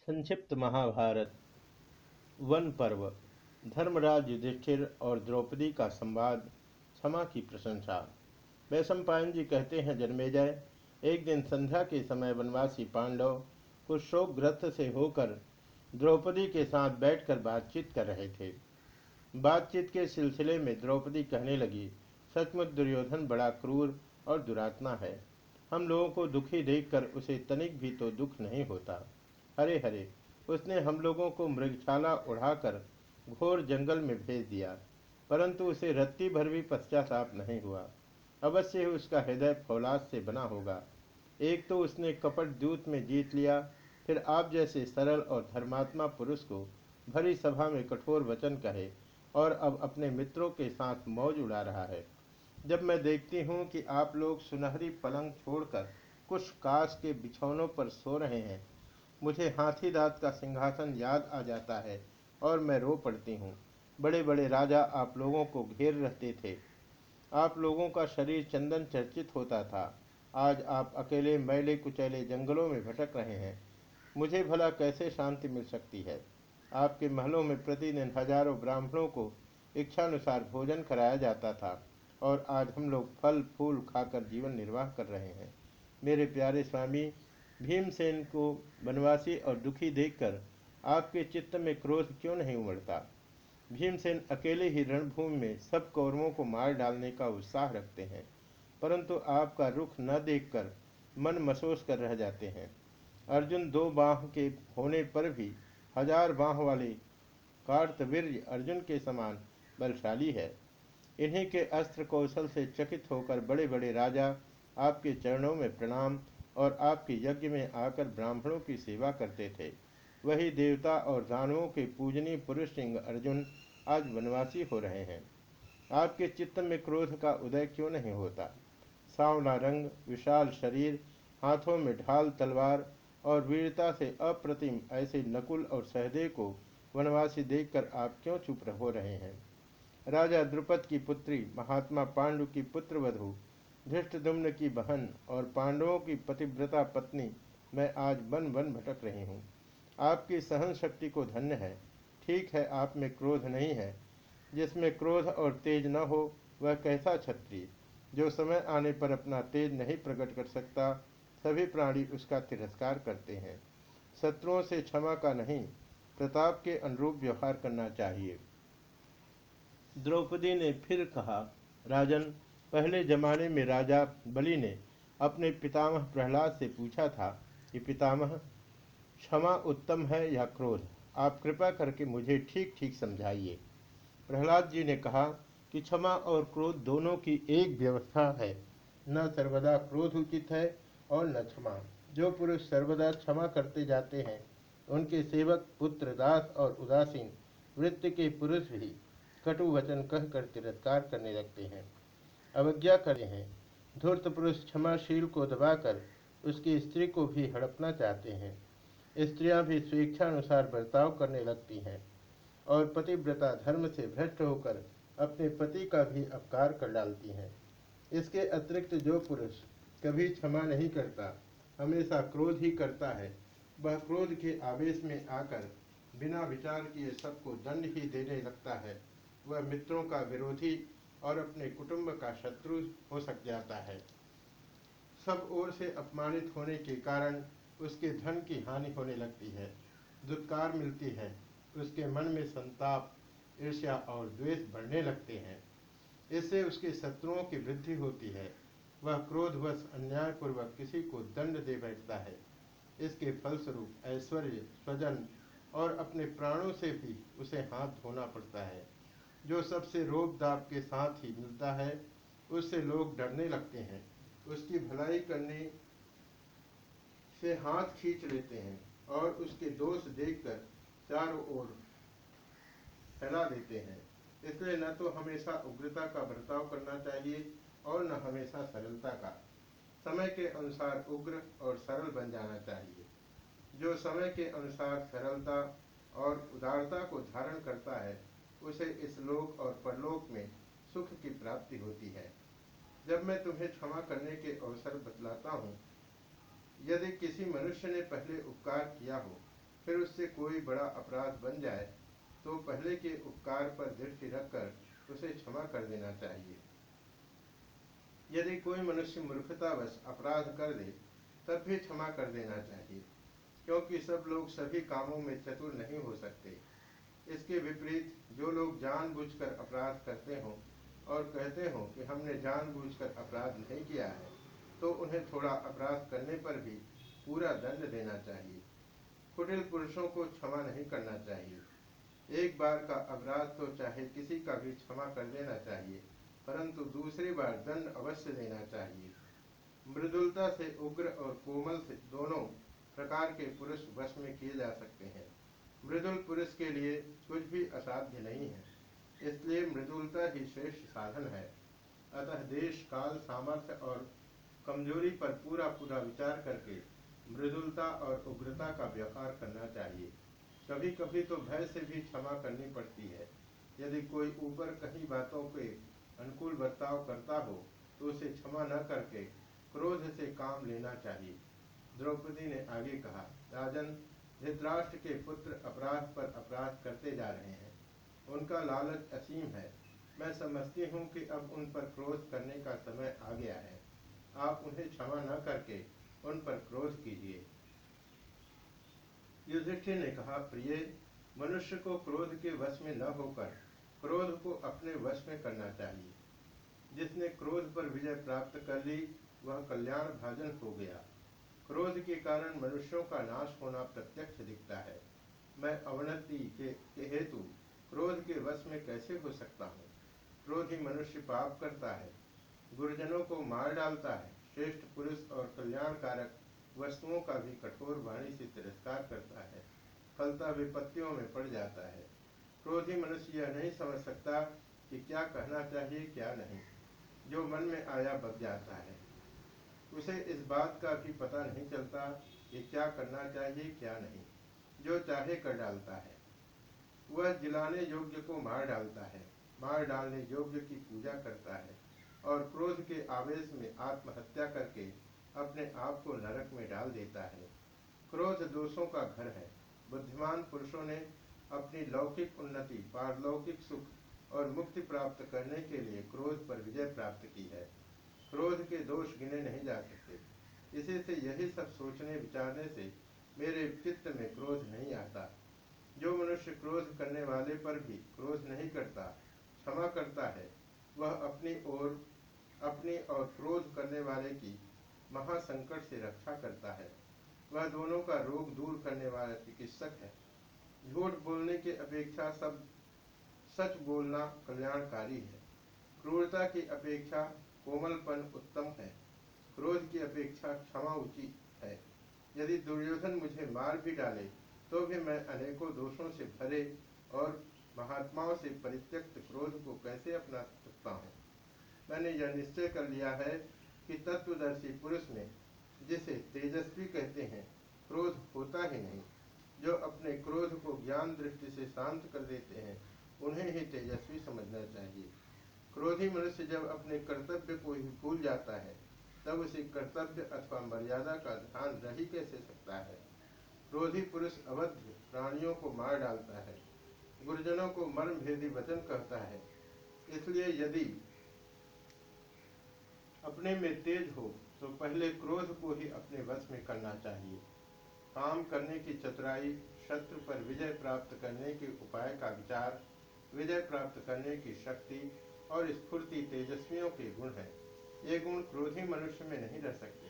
संक्षिप्त महाभारत। वन पर्व। धर्मराज युधिष्ठिर और द्रौपदी का संवाद, क्षमा की प्रशंसा। वैशंपायन जी कहते हैं, जन्मेजय, एक दिन संध्या के समय वनवासी पांडव कुछ शोकग्रस्त से होकर द्रौपदी के साथ बैठकर बातचीत कर रहे थे। बातचीत के सिलसिले में द्रौपदी कहने लगी, सचमुच दुर्योधन बड़ा क्रूर और दुरात्मा है। हम लोगों को दुखी देखकर उसे तनिक भी तो दुख नहीं होता। हरे हरे, उसने हम लोगों को मृगशाला उड़ाकर घोर जंगल में भेज दिया, परंतु उसे रत्ती भर भी पश्चाताप नहीं हुआ। अवश्य उसका हृदय फौलाद से बना होगा। एक तो उसने कपट दूत में जीत लिया, फिर आप जैसे सरल और धर्मात्मा पुरुष को भरी सभा में कठोर वचन कहे और अब अपने मित्रों के साथ मौज उड़ा रहा है। जब मैं देखती हूँ कि आप लोग सुनहरी पलंग छोड़कर कुछ काश के बिछौनों पर सो रहे हैं मुझे हाथी दांत का सिंहासन याद आ जाता है और मैं रो पड़ती हूँ। बड़े बड़े राजा आप लोगों को घेर रहते थे। आप लोगों का शरीर चंदन चर्चित होता था। आज आप अकेले मैले कुचैले जंगलों में भटक रहे हैं। मुझे भला कैसे शांति मिल सकती है? आपके महलों में प्रतिदिन हज़ारों ब्राह्मणों को इच्छानुसार भोजन कराया जाता था और आज हम लोग फल, फूल खाकर जीवन निर्वाह कर रहे हैं। मेरे प्यारे स्वामी भीमसेन को वनवासी और दुखी देखकर आपके चित्त में क्रोध क्यों नहीं उमड़ता? भीमसेन अकेले ही रणभूमि में सब कौरवों को मार डालने का उत्साह रखते हैं, परंतु आपका रुख न देखकर मन मसोस कर रह जाते हैं। अर्जुन दो बाह के होने पर भी हज़ार बाह वाले कार्तवीर्य अर्जुन के समान बलशाली है। इन्हीं के अस्त्र कौशल से चकित होकर बड़े बड़े राजा आपके चरणों में प्रणाम और आपके यज्ञ में आकर ब्राह्मणों की सेवा करते थे। वही देवता और दानवों के पूजनीय पुरुष सिंह अर्जुन आज वनवासी हो रहे हैं। आपके चित्त में क्रोध का उदय क्यों नहीं होता? सांवला रंग, विशाल शरीर, हाथों में ढाल तलवार और वीरता से अप्रतिम ऐसे नकुल और सहदेव को वनवासी देखकर आप क्यों चुप हो रहे हैं? राजा द्रुपद की पुत्री, महात्मा पांडु की पुत्र वधु धृष्टदुम्न की बहन और पांडवों की पतिव्रता पत्नी मैं आज वन वन भटक रही हूँ। आपकी सहन शक्ति को धन्य है। ठीक है, आप में क्रोध नहीं है। जिसमें क्रोध और तेज न हो, वह कैसा छत्री जो समय आने पर अपना तेज नहीं प्रकट कर सकता, सभी प्राणी उसका तिरस्कार करते हैं। शत्रुओं से क्षमा का नहीं, प्रताप के अनुरूप व्यवहार करना चाहिए। द्रौपदी ने फिर कहा, राजन पहले जमाने में राजा बलि ने अपने पितामह प्रहलाद से पूछा था कि, पितामह, क्षमा उत्तम है या क्रोध? आप कृपा करके मुझे ठीक ठीक समझाइए। प्रहलाद जी ने कहा कि, क्षमा और क्रोध दोनों की एक व्यवस्था है। न सर्वदा क्रोध उचित है और न क्षमा। जो पुरुष सर्वदा क्षमा करते जाते हैं, उनके सेवक पुत्र दास और उदासीन, वृत्ति के पुरुष भी कटु वचन कहकर तिरस्कार करने लगते हैं। अवज्ञा करे हैं। धूर्त पुरुष क्षमाशील को दबाकर उसकी स्त्री को भी हड़पना चाहते हैं। स्त्रियाँ भी स्वेच्छानुसार बर्ताव करने लगती हैं और पतिव्रता धर्म से भ्रष्ट होकर अपने पति का भी अपकार कर डालती हैं। इसके अतिरिक्त जो पुरुष कभी क्षमा नहीं करता, हमेशा क्रोध ही करता है, वह क्रोध के आवेश में आकर बिना विचार किए सबको दंड ही देने लगता है। वह मित्रों का विरोधी और अपने कुटुंब का शत्रु हो सक जाता है। सब ओर से अपमानित होने के कारण उसके धन की हानि होने लगती है, दुत्कार मिलती है, उसके मन में संताप, ईर्ष्या और द्वेष बढ़ने लगते हैं। इससे उसके शत्रुओं की वृद्धि होती है। वह क्रोधवश, अन्यायपूर्वक किसी को दंड दे बैठता है। इसके फलस्वरूप ऐश्वर्य, स्वजन और अपने प्राणों से भी उसे हाथ धोना पड़ता है। जो सबसे रोब दाप के साथ ही मिलता है, उससे लोग डरने लगते हैं। उसकी भलाई करने से हाथ खींच लेते हैं और उसके दोष देखकर चारों ओर फैला देते हैं। इसलिए न तो हमेशा उग्रता का बर्ताव करना चाहिए और न हमेशा सरलता का। समय के अनुसार उग्र और सरल बन जाना चाहिए। जो समय के अनुसार सरलता और उदारता को धारण करता है उसे इस लोक और परलोक में सुख की प्राप्ति होती है। जब मैं तुम्हें क्षमा करने के अवसर बतलाता हूँ, यदि किसी मनुष्य ने पहले उपकार किया हो, फिर उससे कोई बड़ा अपराध बन जाए तो पहले के उपकार पर दृष्टि रखकर उसे क्षमा कर देना चाहिए। यदि कोई मनुष्य मूर्खतावश अपराध कर दे, तब भी क्षमा कर देना चाहिए, क्योंकि सब लोग सभी कामों में चतुर नहीं हो सकते। इसके विपरीत जो लोग जानबूझकर अपराध करते हों और कहते हों कि हमने जानबूझकर अपराध नहीं किया है तो उन्हें थोड़ा अपराध करने पर भी पूरा दंड देना चाहिए। कुटिल पुरुषों को क्षमा नहीं करना चाहिए। एक बार का अपराध तो चाहे किसी का भी क्षमा कर देना चाहिए, परंतु दूसरी बार दंड अवश्य देना चाहिए। मृदुलता से उग्र और कोमल से दोनों प्रकार के पुरुष वश में किए जा सकते हैं। मृदुल पुरुष के लिए कुछ भी असाध्य नहीं है, इसलिए मृदुलता ही श्रेष्ठ साधन है। अतः देश, काल, सामर्थ्य और कमज़ोरी पर पूरा पूरा विचार करके मृदुलता और उग्रता का व्यवहार करना चाहिए। कभी कभी तो भय से भी क्षमा करनी पड़ती है। यदि कोई ऊपर कहीं बातों के अनुकूल बर्ताव करता हो तो उसे क्षमा न करके क्रोध से काम लेना चाहिए। द्रौपदी ने आगे कहा, राजन धृतराष्ट्र के पुत्र अपराध पर अपराध करते जा रहे हैं। उनका लालच असीम है। मैं समझती हूँ कि अब उन पर क्रोध करने का समय आ गया है। आप उन्हें क्षमा न करके उन पर क्रोध कीजिए। युधिष्ठिर ने कहा, प्रिय, मनुष्य को क्रोध के वश में न होकर क्रोध को अपने वश में करना चाहिए। जिसने क्रोध पर विजय प्राप्त कर ली, वह कल्याण भाजन हो गया। क्रोध के कारण मनुष्यों का नाश होना प्रत्यक्ष दिखता है। मैं अवनति के, हेतु क्रोध के वश में कैसे हो सकता हूँ? क्रोधी मनुष्य पाप करता है गुरुजनों को मार डालता है श्रेष्ठ पुरुष और कल्याणकारक वस्तुओं का भी कठोर वाणी से तिरस्कार करता है फलता विपत्तियों में पड़ जाता है। क्रोधी मनुष्य यह नहीं समझ सकता कि क्या कहना चाहिए क्या नहीं। जो मन में आया बच जाता है। उसे इस बात का भी पता नहीं चलता कि क्या करना चाहिए, क्या नहीं। जो चाहे कर डालता है। वह जिलाने योग्य को मार डालता है। मार डालने योग्य की पूजा करता है और क्रोध के आवेश में आत्महत्या करके अपने आप को नरक में डाल देता है। क्रोध दोषों का घर है। बुद्धिमान पुरुषों ने अपनी लौकिक उन्नति, पारलौकिक सुख और मुक्ति प्राप्त करने के लिए क्रोध पर विजय प्राप्त की है। क्रोध के दोष गिने नहीं जा सकते। इसी से यही सब सोचने विचारने से मेरे चित्त में क्रोध नहीं आता। जो मनुष्य क्रोध करने वाले पर भी क्रोध नहीं करता, क्षमा करता है, वह अपनी ओर, अपनी और क्रोध करने वाले की महासंकट से रक्षा करता है। वह दोनों का रोग दूर करने वाला चिकित्सक है। झूठ बोलने की अपेक्षा सब सच बोलना कल्याणकारी है। क्रूरता की अपेक्षा कोमलपन उत्तम है। क्रोध की अपेक्षा क्षमा उचित है। यदि दुर्योधन मुझे मार भी डाले तो भी मैं अनेकों दोषों से भरे और महात्माओं से परित्यक्त क्रोध को कैसे अपना सकता हूँ? मैंने यह निश्चय कर लिया है कि तत्वदर्शी पुरुष में जिसे तेजस्वी कहते हैं, क्रोध होता ही नहीं। जो अपने क्रोध को ज्ञान दृष्टि से शांत कर देते हैं, उन्हें ही तेजस्वी समझना चाहिए। क्रोधी मनुष्य जब अपने कर्तव्य को ही भूल जाता है, तब उसे कर्तव्य अथवा मर्यादा का ध्यान रह ही कैसे सकता है? क्रोधी पुरुष अवध्य प्राणियों को मार डालता है, गुरुजनों को मर्म भेदी वचन कहता है। इसलिए यदि अपने में तेज हो तो पहले क्रोध को ही अपने वश में करना चाहिए। काम करने की चतुराई, शत्रु पर विजय प्राप्त करने के उपाय का विचार, विजय प्राप्त करने की शक्ति और स्फूर्ति तेजस्वियों के गुण हैं। ये गुण क्रोधी मनुष्य में नहीं रह सकते।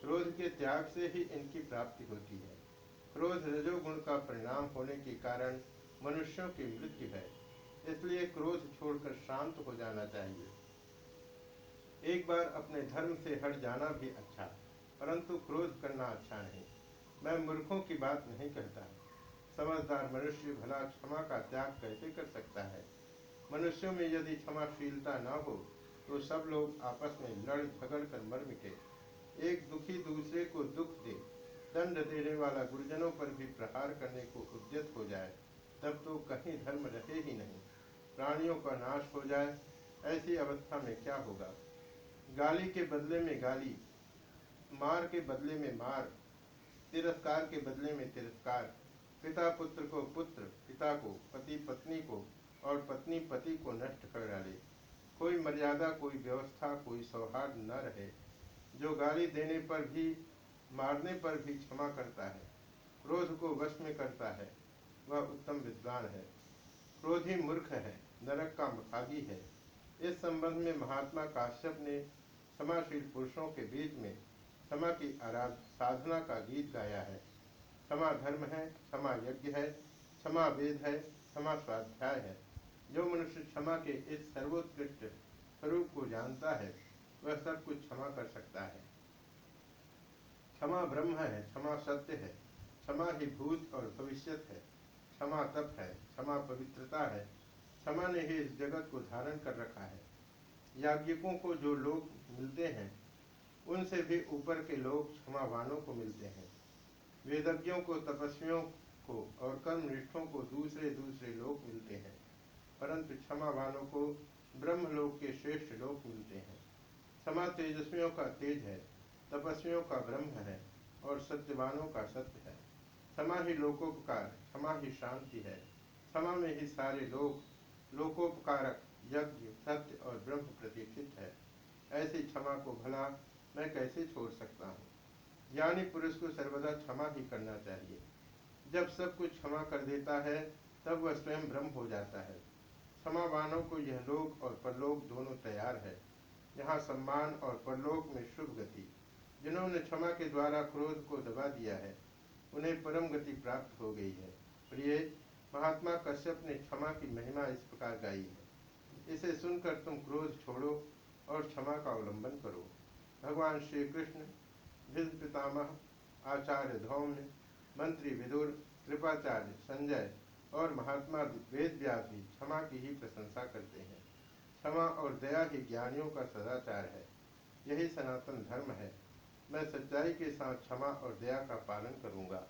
क्रोध के त्याग से ही इनकी प्राप्ति होती है। क्रोध रजोगुण का परिणाम होने के कारण मनुष्यों की मृत्यु है। इसलिए क्रोध छोड़कर शांत हो जाना चाहिए। एक बार अपने धर्म से हट जाना भी अच्छा परंतु क्रोध करना अच्छा नहीं। मैं मूर्खों की बात नहीं कहता। समझदार मनुष्य भला क्षमा का त्याग कैसे कर सकता है? मनुष्यों में यदि क्षमाशीलता न हो तो सब लोग आपस में लड़ झगड़ कर मर मिटे। एक दुखी दूसरे को दुख दे, दंड देने वाला गुरुजनों पर भी प्रहार करने को उद्यत हो जाए, तब तो कहीं धर्म रहे ही नहीं। प्राणियों का नाश हो जाए, ऐसी अवस्था में क्या होगा? गाली के बदले में गाली, मार के बदले में मार, तिरस्कार के बदले में तिरस्कार, पिता पुत्र को पुत्र, पिता को पति पत्नी को और पत्नी पति को नष्ट कर डाले। कोई मर्यादा, कोई व्यवस्था, कोई सौहार्द न रहे, जो गाली देने पर भी, मारने पर भी क्षमा करता है, क्रोध को वश में करता है, वह उत्तम विद्वान है। क्रोधी मूर्ख है, नरक का भागी है। इस संबंध में महात्मा काश्यप ने क्षमाशील पुरुषों के बीच में क्षमा की आराध, साधना का गीत गाया है। क्षमा धर्म है, क्षमा यज्ञ है, क्षमा वेद है, क्षमा स्वाध्याय है। जो मनुष्य क्षमा के इस सर्वोत्कृष्ट स्वरूप को जानता है, वह सब कुछ क्षमा कर सकता है। क्षमा ब्रह्म है, क्षमा सत्य है, क्षमा ही भूत और भविष्य है, क्षमा तप है, क्षमा पवित्रता है, क्षमा ने ही इस जगत को धारण कर रखा है। याज्ञिकों को जो लोग मिलते हैं, उनसे भी ऊपर के लोग क्षमावानों को मिलते हैं। वेदज्ञों को, तपस्वियों को और कर्मनिष्ठों को दूसरे दूसरे लोग मिलते हैं। परंतु क्षमावानों को ब्रह्मलोक के श्रेष्ठ लोक मिलते हैं। क्षमा तेजस्वियों का तेज है, तपस्वियों का ब्रह्म है, और सत्यवानों का सत्य है। क्षमा ही लोकोपकार, क्षमा ही शांति है। क्षमा में ही सारे लोग, लोकोपकारक, यज्ञ, सत्य और ब्रह्म प्रतीक्षित है। ऐसी क्षमा को भला मैं कैसे छोड़ सकता हूँ? ज्ञानी पुरुष को सर्वदा क्षमा ही करना चाहिए। जब सब कुछ क्षमा कर देता है, तब वह स्वयं ब्रह्म हो जाता है। क्षमावानों को यह लोक और परलोक दोनों तैयार है यहाँ सम्मान और परलोक में शुभ गति। जिन्होंने क्षमा के द्वारा क्रोध को दबा दिया है, उन्हें परम गति प्राप्त हो गई है। प्रिय, महात्मा कश्यप ने क्षमा की महिमा इस प्रकार गाई है। इसे सुनकर तुम क्रोध छोड़ो और क्षमा का अवलंबन करो। भगवान श्री कृष्ण भीष्म पितामह, आचार्य धौम्य, मंत्री विदुर, कृपाचार्य संजय और महात्मा वेद व्यास भी क्षमा की ही प्रशंसा करते हैं। क्षमा और दया ही ज्ञानियों का सदाचार है। यही सनातन धर्म है। मैं सच्चाई के साथ क्षमा और दया का पालन करूँगा।